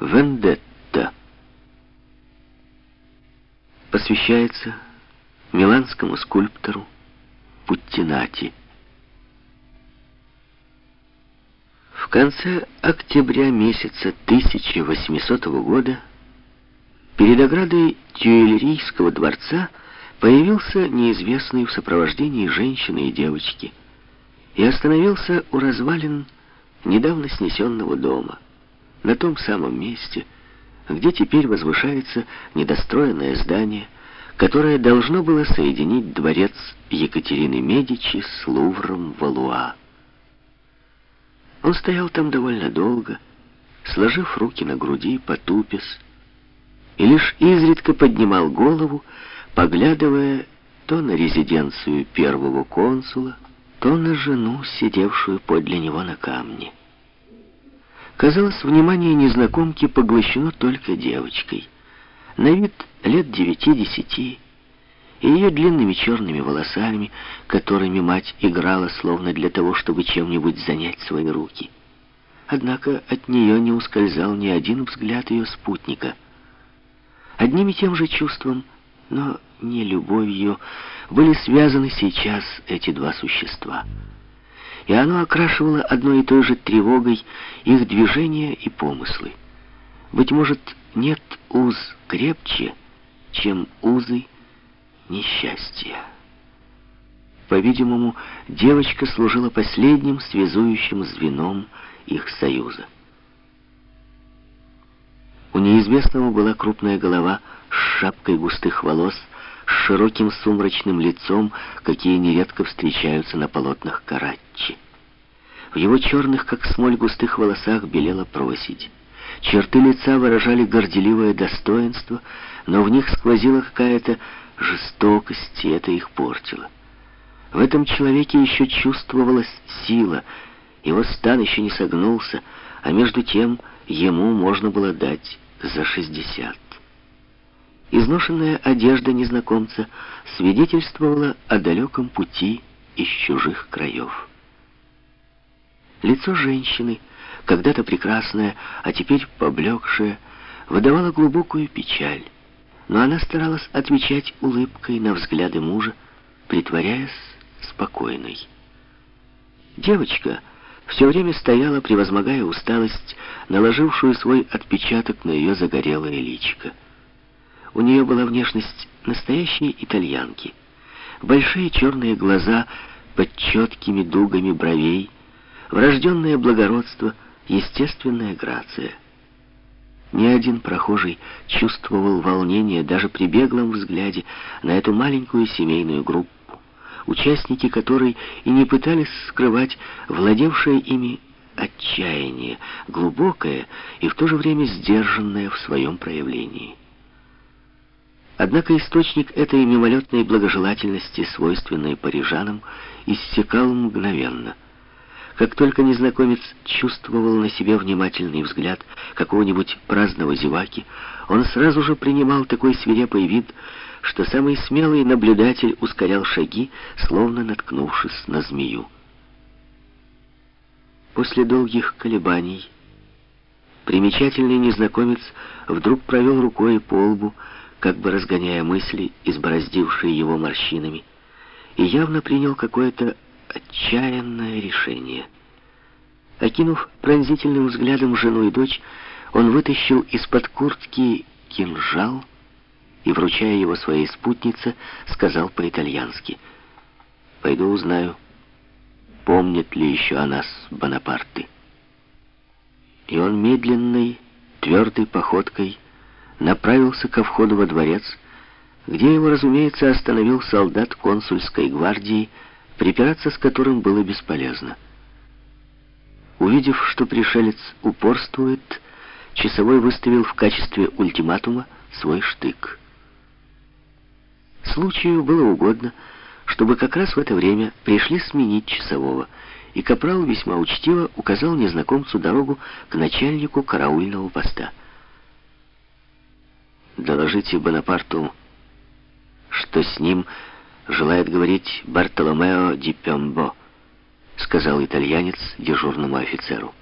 Вендетта. Посвящается миланскому скульптору Путтинати. В конце октября месяца 1800 года перед оградой Тюильрийского дворца появился неизвестный в сопровождении женщины и девочки и остановился у развалин недавно снесенного дома на том самом месте, где теперь возвышается недостроенное здание, которое должно было соединить дворец Екатерины Медичи с Лувром Валуа. Он стоял там довольно долго, сложив руки на груди, потупясь, и лишь изредка поднимал голову, поглядывая то на резиденцию первого консула, то на жену, сидевшую подле него на камне. Казалось, внимание незнакомки поглощено только девочкой. На вид лет девяти-десяти, и ее длинными черными волосами, которыми мать играла словно для того, чтобы чем-нибудь занять свои руки. Однако от нее не ускользал ни один взгляд ее спутника. Одним и тем же чувством, но не любовью, были связаны сейчас эти два существа — и оно окрашивало одной и той же тревогой их движения и помыслы. Быть может, нет уз крепче, чем узы несчастья. По-видимому, девочка служила последним связующим звеном их союза. У неизвестного была крупная голова с шапкой густых волос, с широким сумрачным лицом, какие нередко встречаются на полотнах Караччи. В его черных, как смоль, густых волосах белела проседь. Черты лица выражали горделивое достоинство, но в них сквозила какая-то жестокость, и это их портило. В этом человеке еще чувствовалась сила, его стан еще не согнулся, а между тем ему можно было дать за шестьдесят. Изношенная одежда незнакомца свидетельствовала о далеком пути из чужих краев. Лицо женщины, когда-то прекрасное, а теперь поблекшее, выдавало глубокую печаль, но она старалась отвечать улыбкой на взгляды мужа, притворяясь спокойной. Девочка все время стояла, превозмогая усталость, наложившую свой отпечаток на ее загорелое личико. У нее была внешность настоящей итальянки. Большие черные глаза под четкими дугами бровей, врожденное благородство, естественная грация. Ни один прохожий чувствовал волнение даже при беглом взгляде на эту маленькую семейную группу, участники которой и не пытались скрывать владевшее ими отчаяние, глубокое и в то же время сдержанное в своем проявлении. Однако источник этой мимолетной благожелательности, свойственной парижанам, иссякал мгновенно. Как только незнакомец чувствовал на себе внимательный взгляд какого-нибудь праздного зеваки, он сразу же принимал такой свирепый вид, что самый смелый наблюдатель ускорял шаги, словно наткнувшись на змею. После долгих колебаний примечательный незнакомец вдруг провел рукой по лбу, как бы разгоняя мысли, избороздившие его морщинами, и явно принял какое-то отчаянное решение. Окинув пронзительным взглядом жену и дочь, он вытащил из-под куртки кинжал и, вручая его своей спутнице, сказал по-итальянски, «Пойду узнаю, помнят ли еще о нас Бонапарты». И он медленной, твердой походкой направился ко входу во дворец, где его, разумеется, остановил солдат консульской гвардии, припираться с которым было бесполезно. Увидев, что пришелец упорствует, часовой выставил в качестве ультиматума свой штык. Случаю было угодно, чтобы как раз в это время пришли сменить часового, и Капрал весьма учтиво указал незнакомцу дорогу к начальнику караульного поста. Доложите Бонапарту, что с ним желает говорить Бартоломео ди Пембо, сказал итальянец дежурному офицеру.